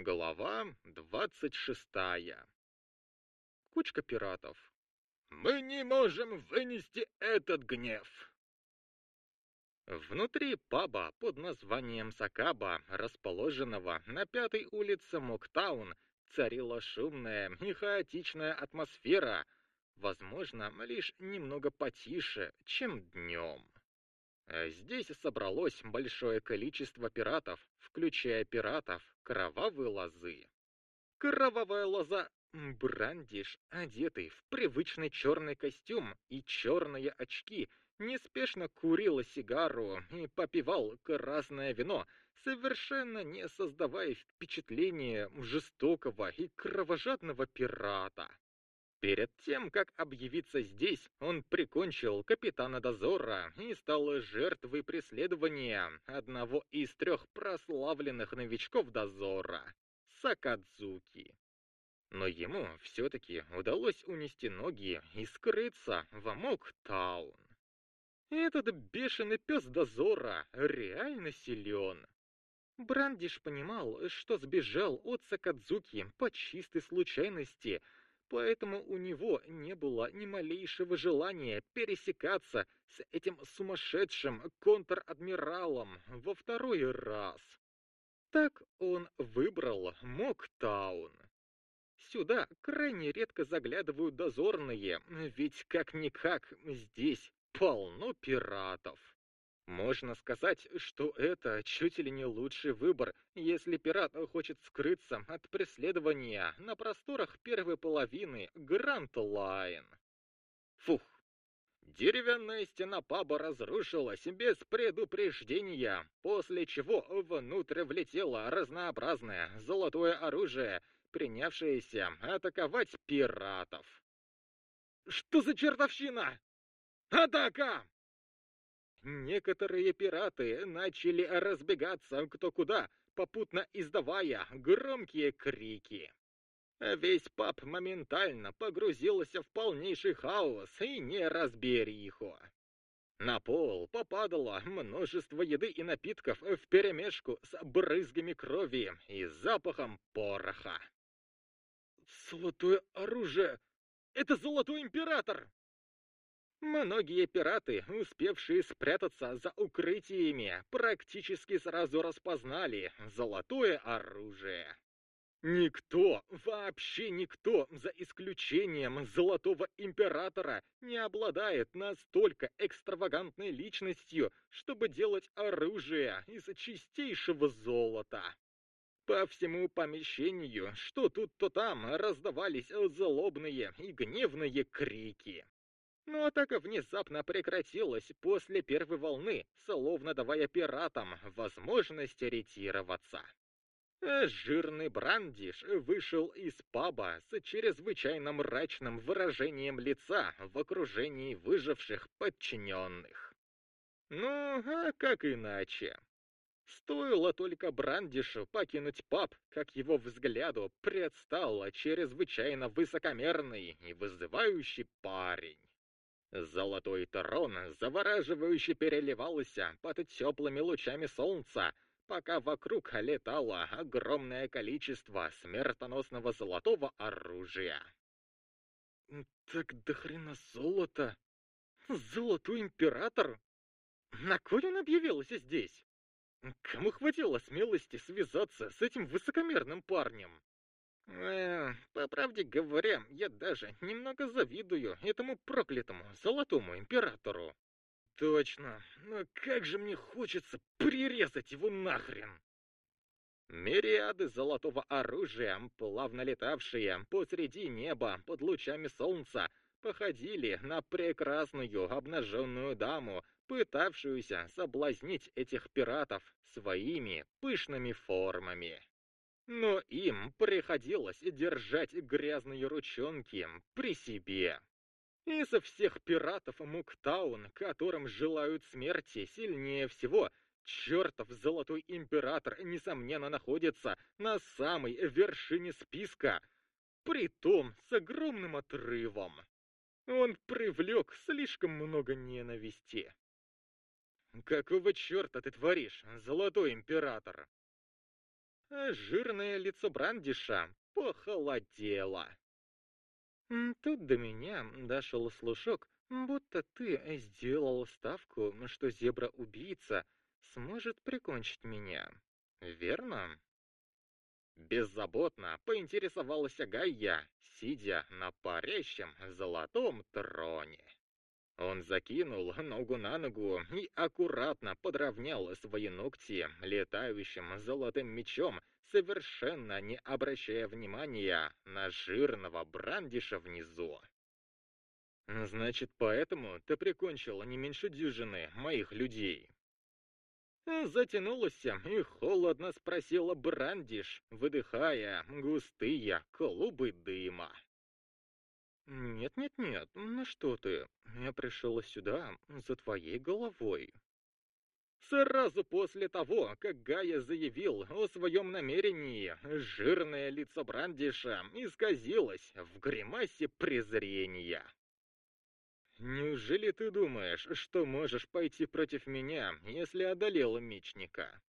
Глава двадцать шестая. Кучка пиратов. «Мы не можем вынести этот гнев!» Внутри паба под названием Сакаба, расположенного на пятой улице Моктаун, царила шумная и хаотичная атмосфера, возможно, лишь немного потише, чем днем. Здесь собралось большое количество пиратов, включая пиратов кровавой лозы. Кровавая лоза Брандиш, одетый в привычный черный костюм и черные очки, неспешно курил сигару и попивал красное вино, совершенно не создавая впечатления жестокого и кровожадного пирата. Перед тем, как объявиться здесь, он прикончил капитана дозора и стал жертвой преследования одного из трех прославленных новичков дозора — Сакадзуки. Но ему все-таки удалось унести ноги и скрыться в Амоктаун. Этот бешеный пес дозора реально силен. Брандиш понимал, что сбежал от Сакадзуки по чистой случайности — поэтому у него не было ни малейшего желания пересекаться с этим сумасшедшим контр-адмиралом во второй раз. Так он выбрал Моктаун. Сюда крайне редко заглядывают дозорные, ведь как-никак здесь полно пиратов. Можно сказать, что это чуть ли не лучший выбор, если пират хочет скрыться от преследования на просторах первой половины Гранд Лайн. Фух. Деревянная стена паба разрушилась без предупреждения, после чего внутрь влетело разнообразное золотое оружие, принявшееся атаковать пиратов. «Что за чертовщина? Атака!» Некоторые пираты начали разбегаться кто куда, попутно издавая громкие крики. Весь паб моментально погрузился в полнейший хаос и неразбериху. На пол попадало множество еды и напитков вперемешку с брызгами крови и запахом пороха. «Золотое оружие! Это Золотой Император!» Многие пираты, успевшие спрятаться за укрытиями, практически сразу распознали золотое оружие. Никто, вообще никто, за исключением Золотого Императора, не обладает настолько экстравагантной личностью, чтобы делать оружие из чистейшего золота. По всему помещению, что тут, то там, раздавались злобные и гневные крики. Но атака внезапно прекратилась после первой волны, словно давая пиратам возможность ретироваться. Жирный Брандиш вышел из паба с чрезвычайно мрачным выражением лица в окружении выживших подчиненных. Ну, а как иначе? Стоило только Брандишу покинуть паб, как его взгляду предстал чрезвычайно высокомерный и вызывающий парень. Золотой трон завораживающе переливался под теплыми лучами солнца, пока вокруг летало огромное количество смертоносного золотого оружия. «Так до хрена золото! Золотой император? На кой он объявился здесь? Кому хватило смелости связаться с этим высокомерным парнем?» По правде говоря, я даже немного завидую этому проклятому золотому императору. Точно, но как же мне хочется прирезать его нахрен! Мириады золотого оружия, плавно летавшие посреди неба под лучами солнца, походили на прекрасную обнаженную даму, пытавшуюся соблазнить этих пиратов своими пышными формами. Но им приходилось держать грязные ручонки при себе. Из всех пиратов Муктаун, которым желают смерти сильнее всего, чертов Золотой Император, несомненно, находится на самой вершине списка, притом с огромным отрывом. Он привлек слишком много ненависти. «Какого черта ты творишь, Золотой Император?» А жирное лицо Брандиша похолодело. Тут до меня дошел слушок, будто ты сделал ставку, что зебра-убийца сможет прикончить меня. Верно? Беззаботно поинтересовалась Гайя, сидя на парящем золотом троне. Он закинул ногу на ногу и аккуратно подровнял свои ногти летающим золотым мечом, совершенно не обращая внимания на жирного брандиша внизу. «Значит, поэтому ты прикончил не меньше дюжины моих людей?» Затянулась и холодно спросила Брандиш, выдыхая густые клубы дыма. «Нет-нет-нет, ну что ты, я пришел сюда за твоей головой». Сразу после того, как Гая заявил о своем намерении, жирное лицо Брандиша исказилось в гримасе презрения. «Неужели ты думаешь, что можешь пойти против меня, если одолел мечника?»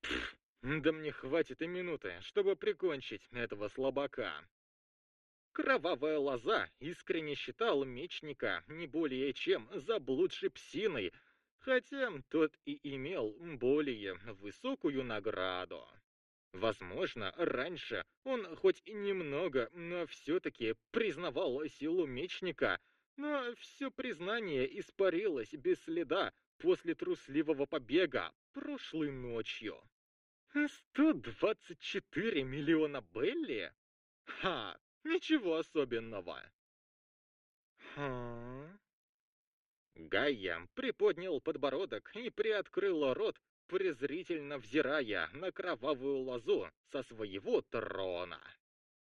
Пфф, да мне хватит и минуты, чтобы прикончить этого слабака. Кровавая лоза искренне считал мечника не более чем заблудшей псиной, хотя тот и имел более высокую награду. Возможно, раньше он хоть и немного, но все-таки признавал силу мечника но все признание испарилось без следа после трусливого побега прошлой ночью. 124 миллиона Белли? Ха, ничего особенного. Ха? Гайя приподнял подбородок и приоткрыл рот, презрительно взирая на кровавую лозу со своего трона.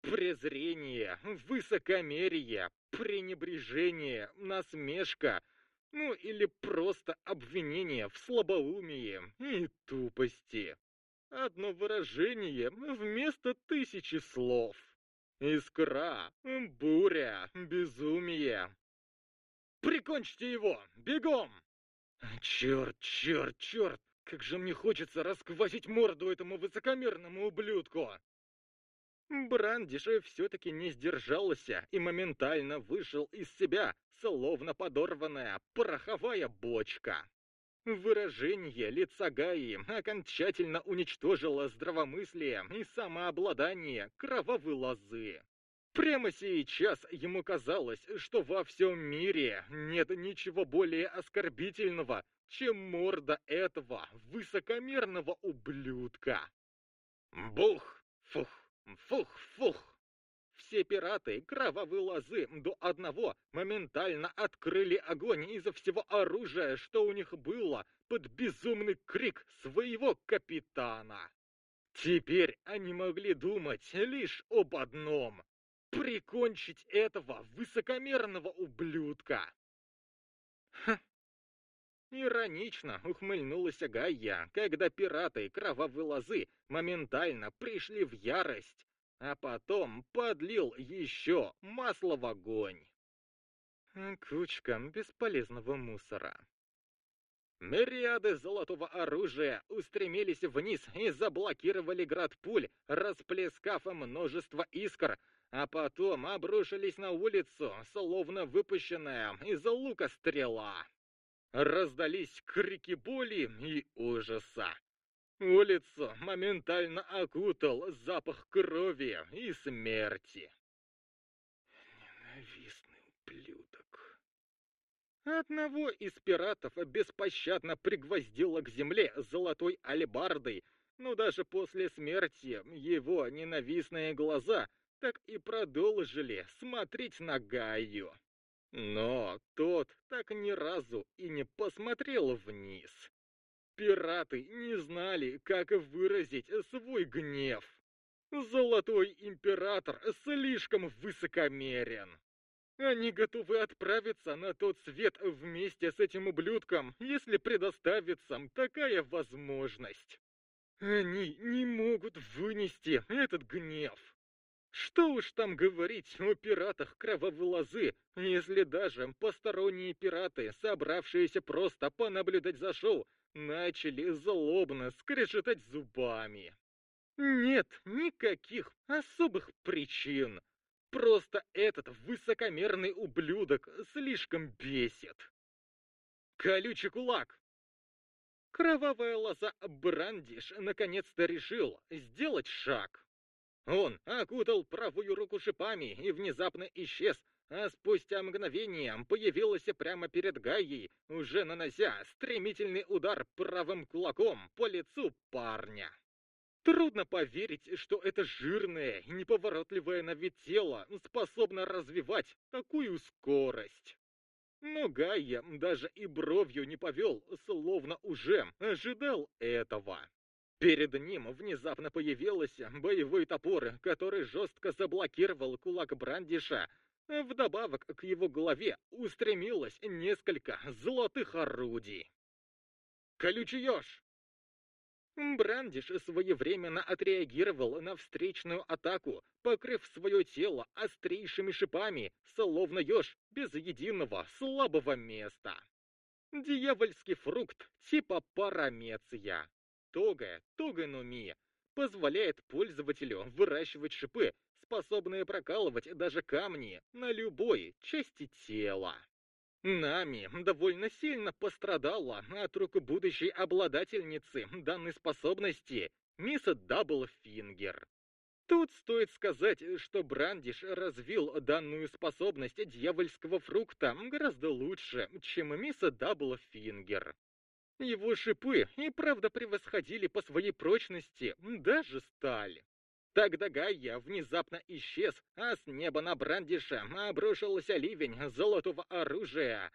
Презрение, высокомерие, пренебрежение, насмешка, ну или просто обвинение в слабоумии и тупости. Одно выражение вместо тысячи слов. Искра, буря, безумие. Прикончите его! Бегом! Черт, черт, черт! Как же мне хочется расквасить морду этому высокомерному ублюдку! Брандиш все-таки не сдержался и моментально вышел из себя, словно подорванная пороховая бочка. Выражение лица Гаи окончательно уничтожило здравомыслие и самообладание кровавой лозы. Прямо сейчас ему казалось, что во всем мире нет ничего более оскорбительного, чем морда этого высокомерного ублюдка. Бух! Фух! Фух-фух! Все пираты кровавые лозы до одного моментально открыли огонь из-за всего оружия, что у них было, под безумный крик своего капитана. Теперь они могли думать лишь об одном — прикончить этого высокомерного ублюдка. Иронично ухмыльнулась Гайя, когда пираты кровавой лозы моментально пришли в ярость, а потом подлил еще масло в огонь. Кучка бесполезного мусора. Мириады золотого оружия устремились вниз и заблокировали град пуль, расплескав множество искр, а потом обрушились на улицу, словно выпущенная из лука стрела. Раздались крики боли и ужаса. Улицу моментально окутал запах крови и смерти. Ненавистный ублюдок. Одного из пиратов беспощадно пригвоздило к земле золотой алебардой, но даже после смерти его ненавистные глаза так и продолжили смотреть на Гаю. Но тот так ни разу и не посмотрел вниз. Пираты не знали, как выразить свой гнев. Золотой император слишком высокомерен. Они готовы отправиться на тот свет вместе с этим ублюдком, если предоставится такая возможность. Они не могут вынести этот гнев. Что уж там говорить о пиратах кровавой лозы, если даже посторонние пираты, собравшиеся просто понаблюдать за шоу, начали злобно скрежетать зубами. Нет никаких особых причин. Просто этот высокомерный ублюдок слишком бесит. Колючий кулак. Кровавая лоза Брандиш наконец-то решил сделать шаг. Он окутал правую руку шипами и внезапно исчез, а спустя мгновение появился прямо перед Гаей, уже нанося стремительный удар правым кулаком по лицу парня. Трудно поверить, что это жирное неповоротливое на вид тело способно развивать такую скорость. Но Гайя даже и бровью не повел, словно уже ожидал этого. Перед ним внезапно появился боевой топор, который жестко заблокировал кулак Брандиша. Вдобавок к его голове устремилось несколько золотых орудий. «Колючий еж!» Брандиш своевременно отреагировал на встречную атаку, покрыв свое тело острейшими шипами, словно еж без единого слабого места. Дьявольский фрукт типа парамеция. Тога, Тогэнуми, позволяет пользователю выращивать шипы, способные прокалывать даже камни на любой части тела. Нами довольно сильно пострадала от рук будущей обладательницы данной способности, мисс Даблфингер. Тут стоит сказать, что Брандиш развил данную способность дьявольского фрукта гораздо лучше, чем мисс Даблфингер. Его шипы и правда превосходили по своей прочности даже сталь. Тогда Гайя внезапно исчез, а с неба на Брандиша обрушился ливень золотого оружия.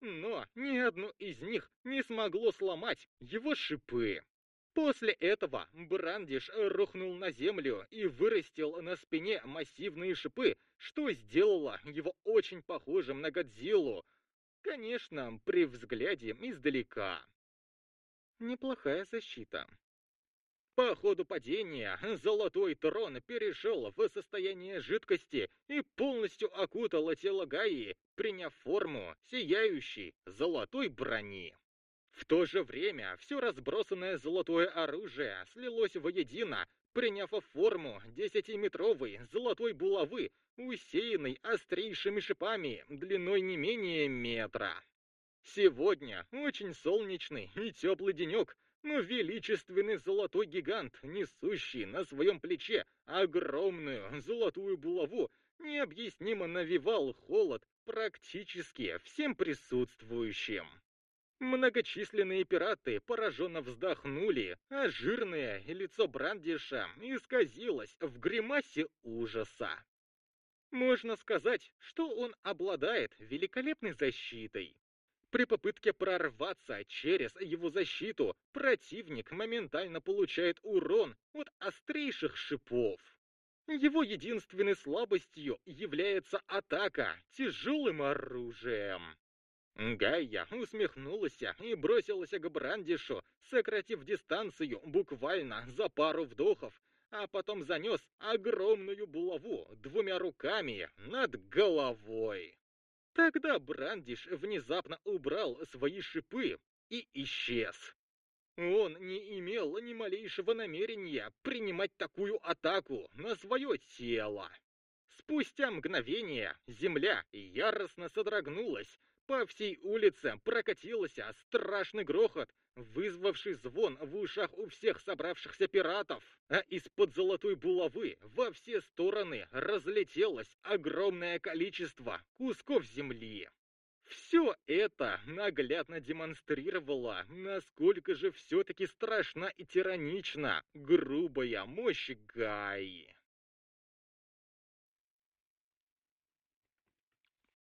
Но ни одно из них не смогло сломать его шипы. После этого Брандиш рухнул на землю и вырастил на спине массивные шипы, что сделало его очень похожим на Годзиллу. Конечно, при взгляде издалека. Неплохая защита. По ходу падения золотой трон перешел в состояние жидкости и полностью окутал тело Гаи, приняв форму сияющей золотой брони. В то же время все разбросанное золотое оружие слилось воедино, приняв форму десятиметровой золотой булавы, усеянной острейшими шипами длиной не менее метра. Сегодня очень солнечный и теплый денек, но величественный золотой гигант, несущий на своем плече огромную золотую булаву, необъяснимо навевал холод практически всем присутствующим. Многочисленные пираты пораженно вздохнули, а жирное лицо Брандиша исказилось в гримасе ужаса. Можно сказать, что он обладает великолепной защитой. При попытке прорваться через его защиту противник моментально получает урон от острейших шипов. Его единственной слабостью является атака тяжелым оружием. Гайя усмехнулась и бросилась к Брандишу, сократив дистанцию буквально за пару вдохов, а потом занес огромную булаву двумя руками над головой. Тогда Брандиш внезапно убрал свои шипы и исчез. Он не имел ни малейшего намерения принимать такую атаку на свое тело. Спустя мгновение земля яростно содрогнулась, по всей улице прокатился страшный грохот, вызвавший звон в ушах у всех собравшихся пиратов, а из-под золотой булавы во все стороны разлетелось огромное количество кусков земли. Все это наглядно демонстрировало, насколько же все-таки страшна и тиранична грубая мощь Гаи.